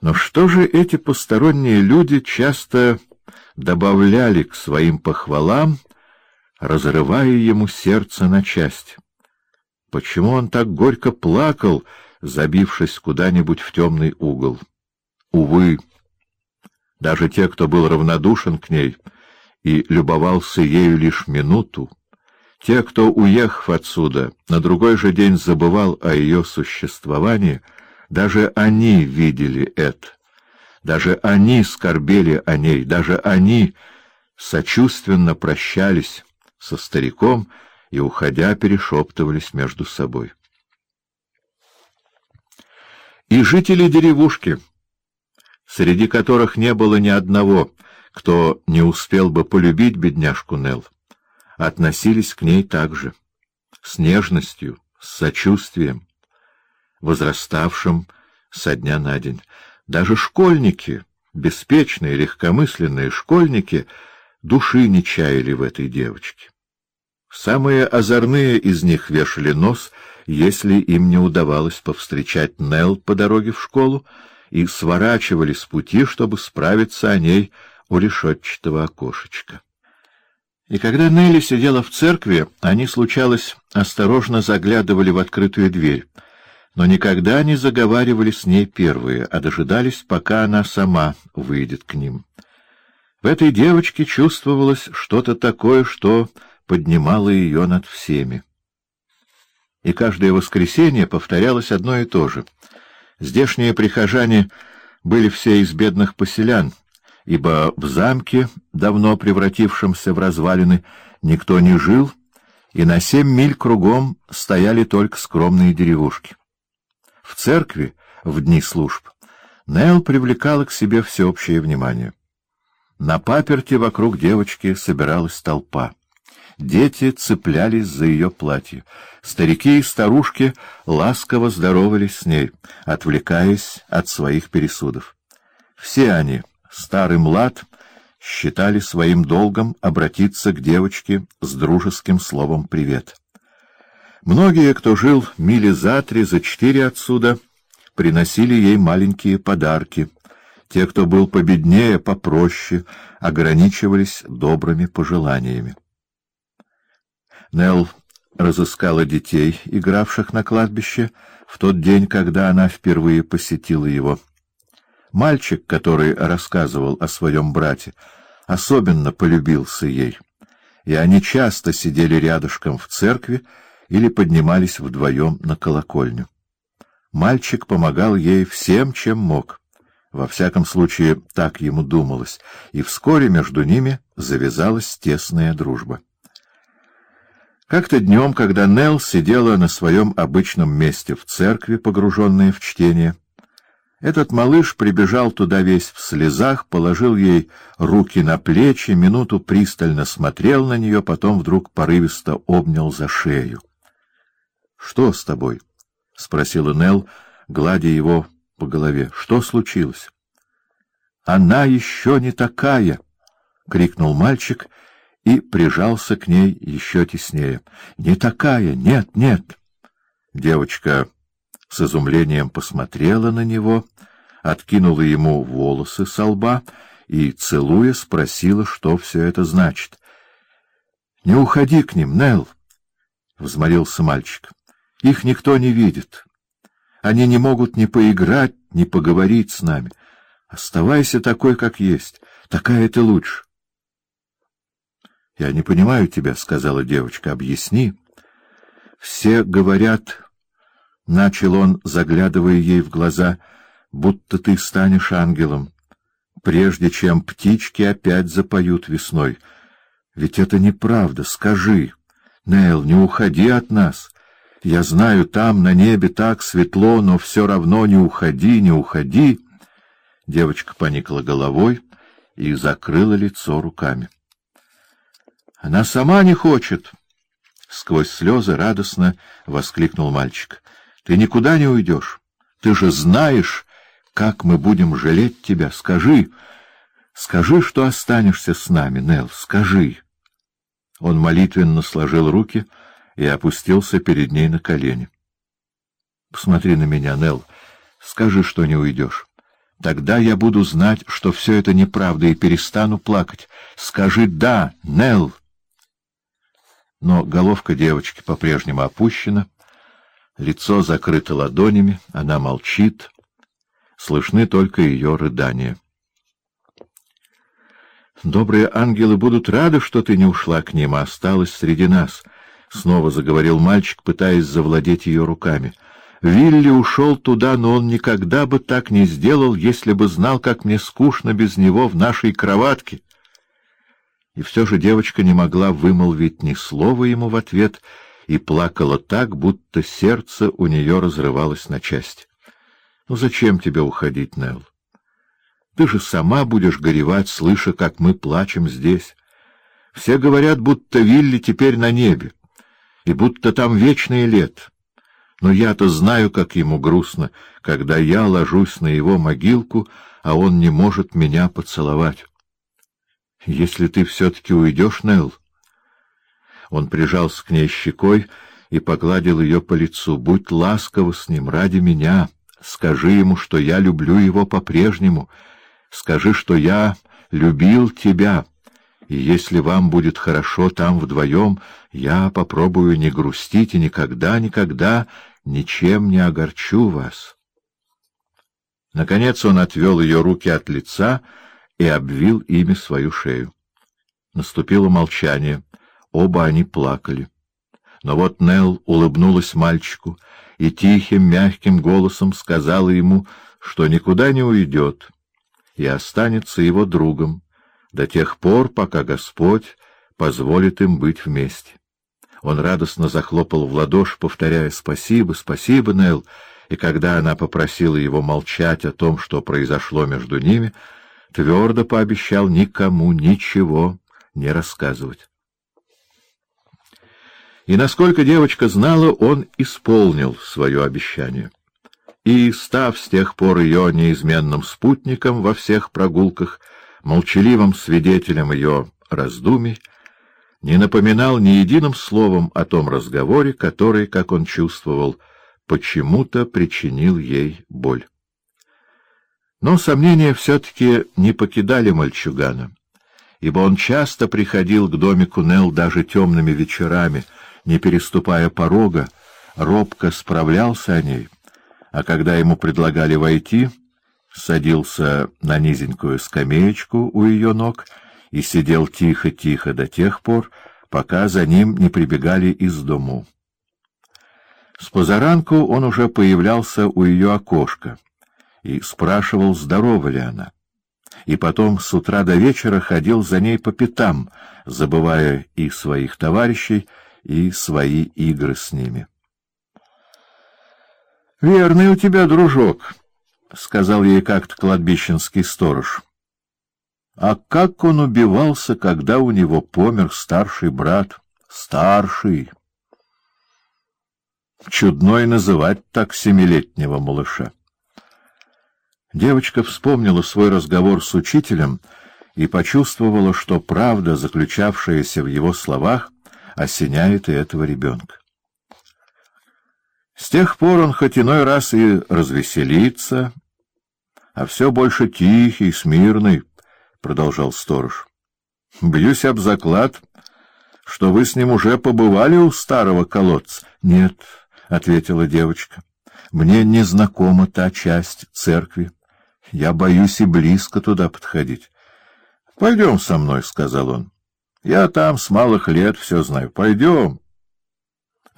Но что же эти посторонние люди часто добавляли к своим похвалам, разрывая ему сердце на части? Почему он так горько плакал, забившись куда-нибудь в темный угол? Увы, даже те, кто был равнодушен к ней и любовался ею лишь минуту, те, кто, уехав отсюда, на другой же день забывал о ее существовании — даже они видели это. Даже они скорбели о ней, даже они сочувственно прощались со стариком и, уходя, перешептывались между собой. И жители деревушки, среди которых не было ни одного, кто не успел бы полюбить бедняжку Нелл, относились к ней также, с нежностью, с сочувствием, возраставшим со дня на день. Даже школьники, беспечные, легкомысленные школьники, души не чаяли в этой девочке. Самые озорные из них вешали нос, если им не удавалось повстречать Нелл по дороге в школу, и сворачивали с пути, чтобы справиться о ней у решетчатого окошечка. И когда Нелли сидела в церкви, они, случалось, осторожно заглядывали в открытую дверь — но никогда не заговаривали с ней первые, а дожидались, пока она сама выйдет к ним. В этой девочке чувствовалось что-то такое, что поднимало ее над всеми. И каждое воскресенье повторялось одно и то же. Здешние прихожане были все из бедных поселян, ибо в замке, давно превратившемся в развалины, никто не жил, и на семь миль кругом стояли только скромные деревушки. В церкви, в дни служб, Нел привлекала к себе всеобщее внимание. На паперте вокруг девочки собиралась толпа. Дети цеплялись за ее платье. Старики и старушки ласково здоровались с ней, отвлекаясь от своих пересудов. Все они, старый млад, считали своим долгом обратиться к девочке с дружеским словом «привет». Многие, кто жил мили за три, за четыре отсюда, приносили ей маленькие подарки. Те, кто был победнее, попроще, ограничивались добрыми пожеланиями. Нелл разыскала детей, игравших на кладбище, в тот день, когда она впервые посетила его. Мальчик, который рассказывал о своем брате, особенно полюбился ей, и они часто сидели рядышком в церкви, или поднимались вдвоем на колокольню. Мальчик помогал ей всем, чем мог. Во всяком случае, так ему думалось, и вскоре между ними завязалась тесная дружба. Как-то днем, когда Нелл сидела на своем обычном месте в церкви, погруженная в чтение, этот малыш прибежал туда весь в слезах, положил ей руки на плечи, минуту пристально смотрел на нее, потом вдруг порывисто обнял за шею. — Что с тобой? — спросила Нелл, гладя его по голове. — Что случилось? — Она еще не такая! — крикнул мальчик и прижался к ней еще теснее. — Не такая! Нет, нет! Девочка с изумлением посмотрела на него, откинула ему волосы со лба и, целуя, спросила, что все это значит. — Не уходи к ним, Нелл! — взмолился мальчик. Их никто не видит. Они не могут ни поиграть, ни поговорить с нами. Оставайся такой, как есть. Такая ты лучше. — Я не понимаю тебя, — сказала девочка. — Объясни. — Все говорят, — начал он, заглядывая ей в глаза, — будто ты станешь ангелом, прежде чем птички опять запоют весной. Ведь это неправда. Скажи, Нейл, не уходи от нас. Я знаю, там на небе так светло, но все равно не уходи, не уходи. Девочка поникла головой и закрыла лицо руками. Она сама не хочет. Сквозь слезы радостно воскликнул мальчик. Ты никуда не уйдешь. Ты же знаешь, как мы будем жалеть тебя. Скажи, скажи, что останешься с нами, Нел. Скажи. Он молитвенно сложил руки и опустился перед ней на колени. — Посмотри на меня, Нелл. Скажи, что не уйдешь. Тогда я буду знать, что все это неправда, и перестану плакать. Скажи «да», Нелл. Но головка девочки по-прежнему опущена, лицо закрыто ладонями, она молчит, слышны только ее рыдания. «Добрые ангелы будут рады, что ты не ушла к ним, а осталась среди нас», — снова заговорил мальчик, пытаясь завладеть ее руками. «Вилли ушел туда, но он никогда бы так не сделал, если бы знал, как мне скучно без него в нашей кроватке». И все же девочка не могла вымолвить ни слова ему в ответ и плакала так, будто сердце у нее разрывалось на части. — Ну зачем тебе уходить, Нелл? Ты же сама будешь горевать, слыша, как мы плачем здесь. Все говорят, будто Вилли теперь на небе, и будто там вечное лет. Но я-то знаю, как ему грустно, когда я ложусь на его могилку, а он не может меня поцеловать. Если ты все-таки уйдешь, Нелл... Он прижался к ней щекой и погладил ее по лицу. «Будь ласкова с ним ради меня. Скажи ему, что я люблю его по-прежнему». Скажи, что я любил тебя, и если вам будет хорошо там вдвоем, я попробую не грустить и никогда-никогда ничем не огорчу вас. Наконец он отвел ее руки от лица и обвил ими свою шею. Наступило молчание. Оба они плакали. Но вот Нелл улыбнулась мальчику и тихим, мягким голосом сказала ему, что никуда не уйдет, и останется его другом до тех пор, пока Господь позволит им быть вместе. Он радостно захлопал в ладоши, повторяя «Спасибо, спасибо, Нелл», и когда она попросила его молчать о том, что произошло между ними, твердо пообещал никому ничего не рассказывать. И насколько девочка знала, он исполнил свое обещание и, став с тех пор ее неизменным спутником во всех прогулках, молчаливым свидетелем ее раздумий, не напоминал ни единым словом о том разговоре, который, как он чувствовал, почему-то причинил ей боль. Но сомнения все-таки не покидали мальчугана, ибо он часто приходил к домику Нел даже темными вечерами, не переступая порога, робко справлялся о ней — а когда ему предлагали войти, садился на низенькую скамеечку у ее ног и сидел тихо-тихо до тех пор, пока за ним не прибегали из дому. С позаранку он уже появлялся у ее окошка и спрашивал, здорова ли она. И потом с утра до вечера ходил за ней по пятам, забывая и своих товарищей, и свои игры с ними. — Верный у тебя дружок, — сказал ей как-то кладбищенский сторож. А как он убивался, когда у него помер старший брат? Старший. Чудной называть так семилетнего малыша. Девочка вспомнила свой разговор с учителем и почувствовала, что правда, заключавшаяся в его словах, осеняет и этого ребенка. С тех пор он хоть иной раз и развеселится, а все больше тихий, смирный, — продолжал сторож. — Бьюсь об заклад, что вы с ним уже побывали у старого колодца. — Нет, — ответила девочка, — мне не знакома та часть церкви. Я боюсь и близко туда подходить. — Пойдем со мной, — сказал он. — Я там с малых лет все знаю. Пойдем.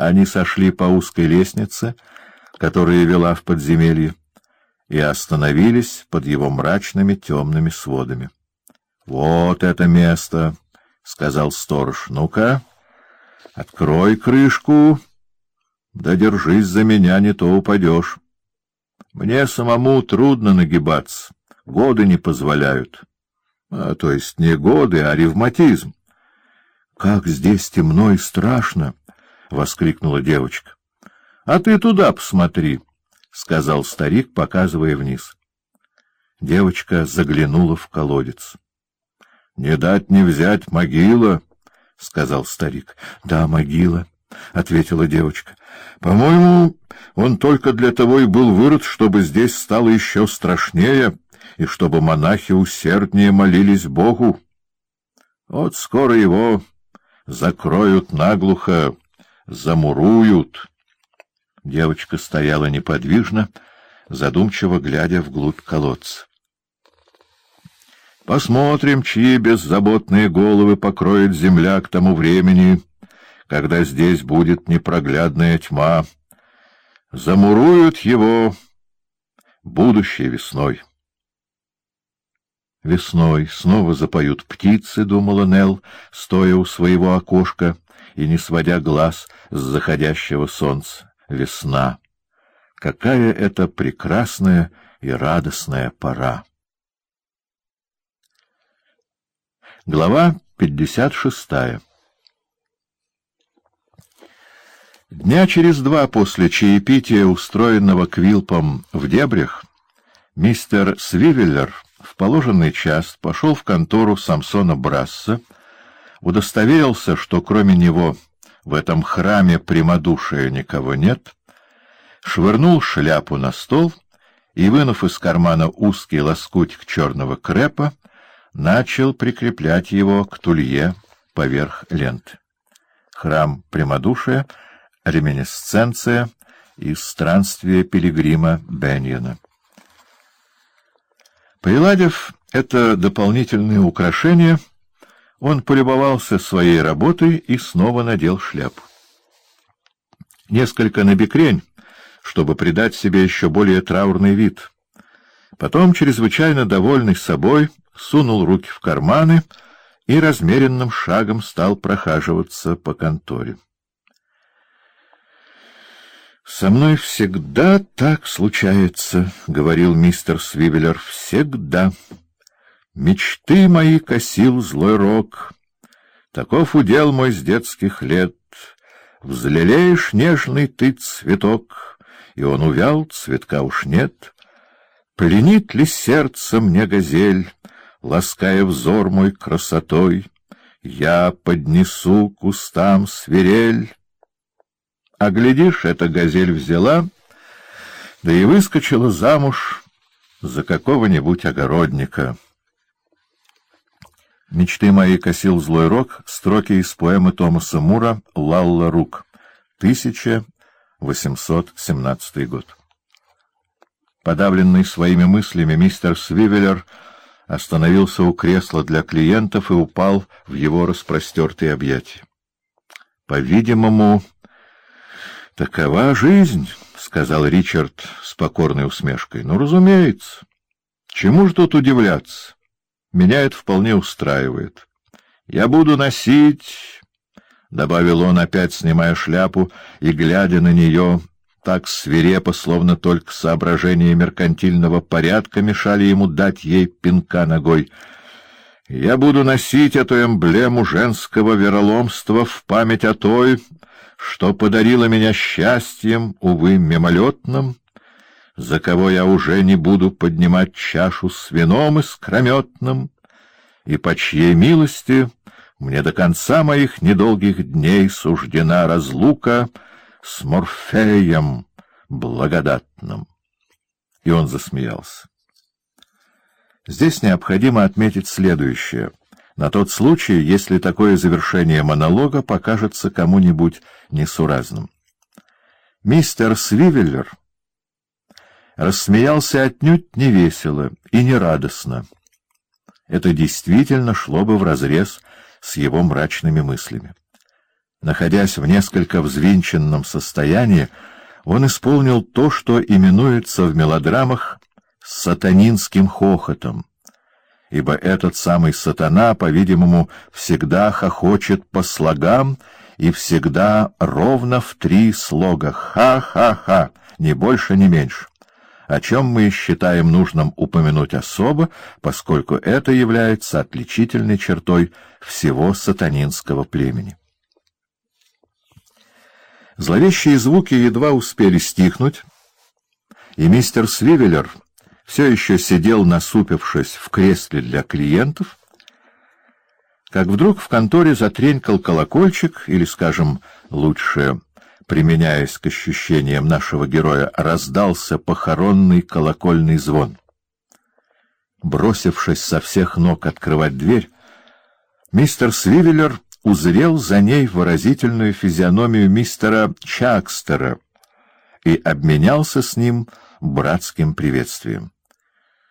Они сошли по узкой лестнице, которая вела в подземелье, и остановились под его мрачными темными сводами. — Вот это место! — сказал сторож. — Ну-ка, открой крышку, да держись за меня, не то упадешь. Мне самому трудно нагибаться, годы не позволяют. А, то есть не годы, а ревматизм. Как здесь темно и страшно! — воскликнула девочка. — А ты туда посмотри, — сказал старик, показывая вниз. Девочка заглянула в колодец. — Не дать не взять могила, — сказал старик. — Да, могила, — ответила девочка. — По-моему, он только для того и был вырод, чтобы здесь стало еще страшнее, и чтобы монахи усерднее молились Богу. Вот скоро его закроют наглухо, замуруют. Девочка стояла неподвижно, задумчиво глядя вглубь колодца. Посмотрим, чьи беззаботные головы покроет земля к тому времени, когда здесь будет непроглядная тьма. Замуруют его будущей весной. Весной снова запоют птицы, — думала Нелл, стоя у своего окошка и не сводя глаз с заходящего солнца. Весна! Какая это прекрасная и радостная пора! Глава 56 Дня через два после чаепития, устроенного Квилпом в дебрях, мистер Свивеллер в положенный час пошел в контору Самсона Брасса, удостоверился, что кроме него в этом храме прямодушия никого нет, швырнул шляпу на стол и, вынув из кармана узкий лоскутик черного крепа, начал прикреплять его к тулье поверх ленты. Храм прямодушия, реминесценция из странствия пилигрима Беньена. Приладив это дополнительное украшение, он полюбовался своей работой и снова надел шляпу. Несколько набекрень, чтобы придать себе еще более траурный вид. Потом, чрезвычайно довольный собой, сунул руки в карманы и размеренным шагом стал прохаживаться по конторе. «Со мной всегда так случается», — говорил мистер Свивеллер, — «всегда. Мечты мои косил злой рок. Таков удел мой с детских лет. Взлелеешь нежный ты цветок, и он увял, цветка уж нет. Пленит ли сердце мне газель, лаская взор мой красотой? Я поднесу к устам свирель, а глядишь, эта газель взяла, да и выскочила замуж за какого-нибудь огородника. Мечты мои косил злой рок, строки из поэмы Томаса Мура «Лалла Рук», 1817 год. Подавленный своими мыслями, мистер Свивеллер остановился у кресла для клиентов и упал в его распростертые объятия. По-видимому, Такова жизнь, — сказал Ричард с покорной усмешкой. — Ну, разумеется. Чему же тут удивляться? Меня это вполне устраивает. Я буду носить, — добавил он, опять снимая шляпу и глядя на нее так свирепо, словно только соображения меркантильного порядка мешали ему дать ей пинка ногой. Я буду носить эту эмблему женского вероломства в память о той, что подарила меня счастьем, увы, мимолетным, за кого я уже не буду поднимать чашу с вином искрометным, и по чьей милости мне до конца моих недолгих дней суждена разлука с Морфеем благодатным. И он засмеялся. Здесь необходимо отметить следующее — на тот случай, если такое завершение монолога покажется кому-нибудь несуразным. Мистер Свивеллер рассмеялся отнюдь не весело и не радостно. Это действительно шло бы вразрез с его мрачными мыслями. Находясь в несколько взвинченном состоянии, он исполнил то, что именуется в мелодрамах «сатанинским хохотом», ибо этот самый сатана, по-видимому, всегда хохочет по слогам и всегда ровно в три слога «ха-ха-ха», ни больше, ни меньше, о чем мы считаем нужным упомянуть особо, поскольку это является отличительной чертой всего сатанинского племени. Зловещие звуки едва успели стихнуть, и мистер Свивеллер — все еще сидел, насупившись в кресле для клиентов, как вдруг в конторе затренькал колокольчик, или, скажем, лучше, применяясь к ощущениям нашего героя, раздался похоронный колокольный звон. бросившись со всех ног открывать дверь, мистер Свивеллер узрел за ней выразительную физиономию мистера Чакстера и обменялся с ним братским приветствием.